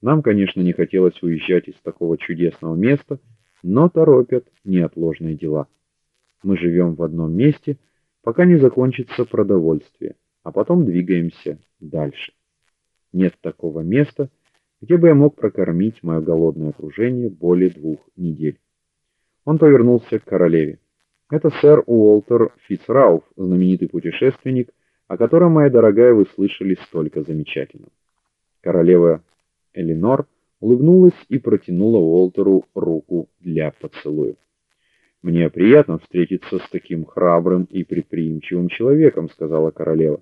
Нам, конечно, не хотелось уезжать из такого чудесного места, но торопят неотложные дела. Мы живем в одном месте, пока не закончится продовольствие, а потом двигаемся дальше. Нет такого места, где бы я мог прокормить мое голодное окружение более двух недель. Он повернулся к королеве. Это сэр Уолтер Фицрауф, знаменитый путешественник, о котором, моя дорогая, вы слышали столько замечательного. Королева Элинор улыбнулась и протянула Уолтеру руку для поцелуя. Мне приятно встретиться с таким храбрым и предприимчивым человеком, сказала королева.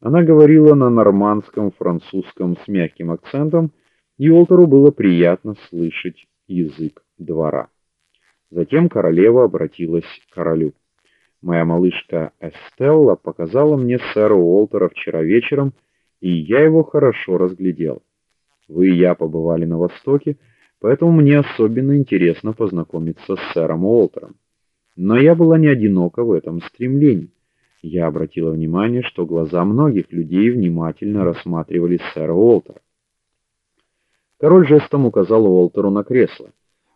Она говорила на нормандском французском с мягким акцентом, и Уолтеру было приятно слышать язык двора. Затем королева обратилась к королю. Моя малышка Эстелла показала мне сэра Уолтера вчера вечером, и я его хорошо разглядел. Вы и я побывали на Востоке, поэтому мне особенно интересно познакомиться с сэром Уолтером. Но я была не одинока в этом стремлении. Я обратила внимание, что глаза многих людей внимательно рассматривали сэра Уолтера. Король жестом указал Уолтеру на кресло.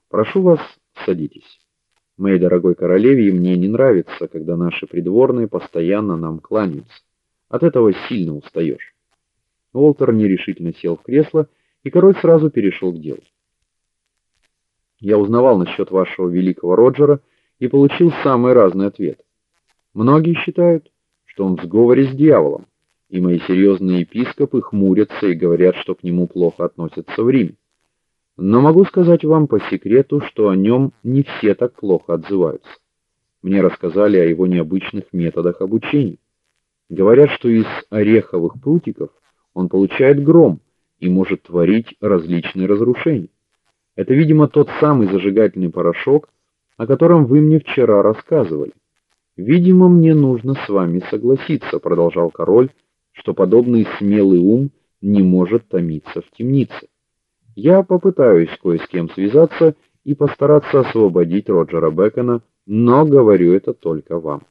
Прошу вас, садитесь. Моей дорогой королеве и мне не нравится, когда наши придворные постоянно нам кланяются. От этого сильно устаешь. Уолтер нерешительно сел в кресло, и король сразу перешел к делу. Я узнавал насчет вашего великого Роджера и получил самые разные ответы. Многие считают, что он в сговоре с дьяволом, и мои серьезные епископы хмурятся и говорят, что к нему плохо относятся в Риме. Но могу сказать вам по секрету, что о нем не все так плохо отзываются. Мне рассказали о его необычных методах обучения. Говорят, что из ореховых прутиков он получает гром и может творить различные разрушения. Это, видимо, тот самый зажигательный порошок, о котором вы мне вчера рассказывали. Видимо, мне нужно с вами согласиться, продолжал король, что подобный смелый ум не может томиться в темнице. Я попытаюсь кое с кем связаться и постараться освободить Роджера Бекона, но говорю это только вам.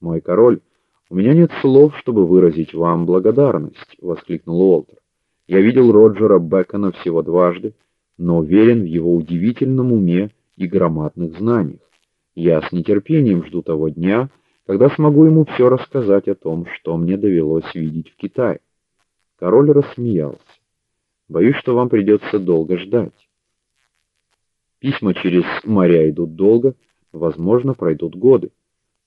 Мой король, у меня нет слов, чтобы выразить вам благодарность, воскликнул Уолтер. Я видел Роджера Бекона всего дважды, но уверен в его удивительном уме и громадных знаниях. Я с нетерпением жду того дня, когда смогу ему все рассказать о том, что мне довелось видеть в Китае. Король рассмеялся. Боюсь, что вам придется долго ждать. Письма через моря идут долго, возможно, пройдут годы.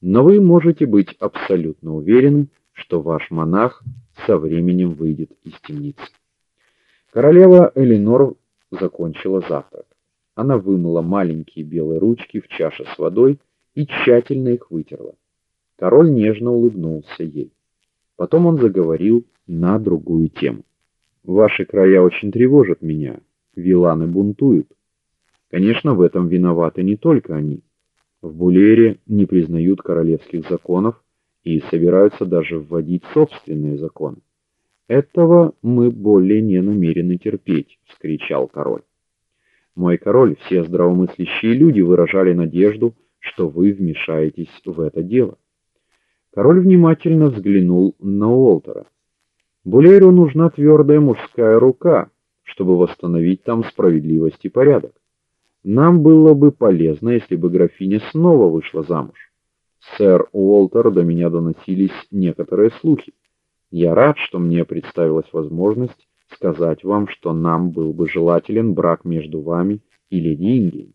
Но вы можете быть абсолютно уверены, что ваш монах со временем выйдет из темницы. Королева Элинор закончила завтрак. Она вымыла маленькие белые ручки в чаше с водой и тщательно их вытерла. Король нежно улыбнулся ей. Потом он заговорил на другую тему. Ваши края очень тревожат меня. Виланы бунтуют. Конечно, в этом виноваты не только они. В Булере не признают королевских законов и собираются даже вводить собственные законы. Этого мы более не намерены терпеть, вскричал король. Мой король, все здравомыслящие люди выражали надежду, что вы вмешаетесь в это дело. Король внимательно взглянул на Уолтера. Булейру нужна твердая мужская рука, чтобы восстановить там справедливость и порядок. Нам было бы полезно, если бы графиня снова вышла замуж. Сэр Уолтер, до меня доносились некоторые слухи. Я рад, что мне представилась возможность сказать вам, что нам был бы желателен брак между вами и леди.